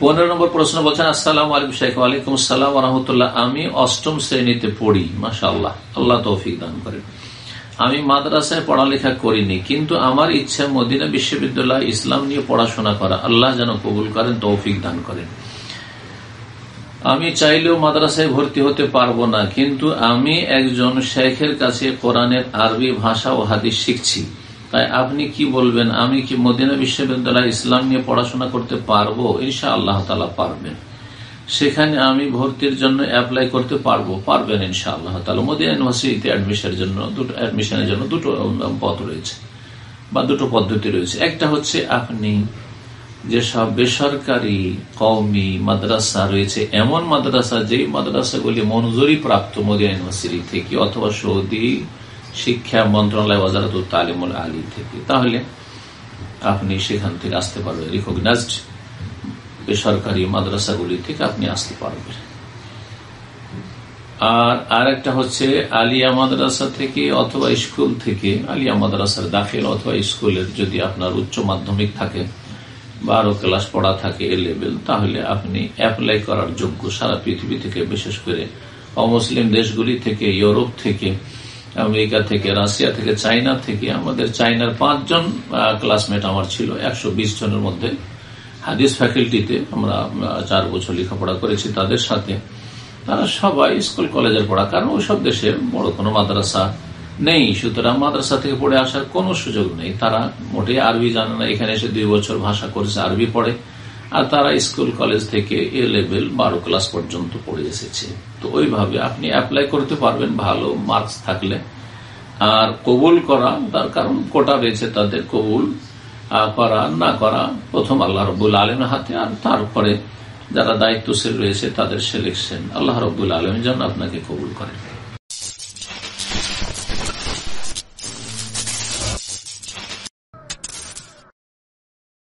পনেরো নম্বর প্রশ্ন বলছেন, আসসালাম আলাইকুম শেখ ওয়ালাইকুম আসসালাম রহমতুল্লাহ আমি অষ্টম শ্রেণীতে পড়ি মাসা আল্লাহ আল্লাহ তৌফিক দান করেন। আমি মাদ্রাসায় পড়ালেখা করিনি, কিন্তু আমার ইচ্ছা মদিনা বিশ্ববিদ্যালয় ইসলাম নিয়ে পড়াশোনা করা। আল্লাহ যেন কবুল করেন, তৌফিক দান করেন। আমি চাইলেও মাদ্রাসায় ভর্তি হতে পারব না, কিন্তু আমি একজন শেখের কাছে কোরআনের আরবি ভাষা ও হাদিস শিখছি। তাই আপনি কি বলবেন? আমি কি মদিনা বিশ্ববিদ্যালয় ইসলাম নিয়ে পড়াশোনা করতে পারব? ইনশা আল্লাহ তালা পারবেন। সেখানে আমি ভর্তির জন্য অ্যাপ্লাই করতে পারব? পারবেন ইনশা আল্লাহ তালা মদিনা ইউনিভার্সিটিতে অ্যাডমিশনের জন্য দুটো অ্যাডমিশনের জন্য দুটো পথ রয়েছে বা দুটো পদ্ধতি রয়েছে। একটা হচ্ছে আপনি যেসব বেসরকারি কৌমি মাদ্রাসা রয়েছে, এমন মাদ্রাসা যেই মাদ্রাসাগুলি মঞ্জুরি প্রাপ্ত মোদিয়া ইউনিভার্সিটি থেকে অথবা সৌদি শিক্ষা মন্ত্রণালয় ওয়াজারাত তালিমুল আলী থেকে। তাহলে আপনি সেখান থেকে আসতে পারবেন রিকগনাইজড বেসরকারি মাদ্রাসাগুলি থেকে আপনি আসতে পারবেন। আর আর একটা হচ্ছে আলিয়া মাদ্রাসা থেকে অথবা স্কুল থেকে, আলিয়া মাদ্রাসার দাখিল অথবা স্কুলের যদি আপনার উচ্চ মাধ্যমিক থাকে বারো ক্লাস পড়া থাকে এ লেভেল তাহলে আপনি অ্যাপ্লাই করার যোগ্য সারা পৃথিবী থেকে, বিশেষ করে অমুসলিম দেশগুলি থেকে, ইউরোপ থেকে আমেরিকা থেকে, রাশিয়া থেকে চাইনা থেকে, আমাদের চাইনার পাঁচজন ক্লাসমেট আমার ছিল, একশো বিশ জনের মধ্যে। হাদিস ফ্যাকাল্টিতে আমরা চার বছর লেখাপড়া করেছি তাদের সাথে। তারা সবাই স্কুল, কলেজের পড়া, কারণ ওইসব দেশে বড় কোনো মাদ্রাসা নেই। সুতরাং মাদ্রাসা থেকে পড়ে আসার কোনো সুযোগ নেই। তারা মোটেই আরবি জানে না। এখানে এসে দুই বছর ভাষা করেছে, আরবি পড়ে। আর তারা স্কুল, কলেজ থেকে এ লেভেল বারো ক্লাস পর্যন্ত পড়ে এসেছে। তো ওইভাবে আপনি অ্যাপ্লাই করতে পারবেন, ভালো মার্কস থাকলে। আর কবুল করা, তার কারণ কোটা রয়েছে তাদের কবুল করা, না করা, প্রথম আল্লাহ রবুল আলমের হাতে, আর তারপরে যারা দায়িত্বশীল রয়েছে, তাদের সিলেকশন আল্লাহ রবুল আলম যেন আপনাকে কবুল করেন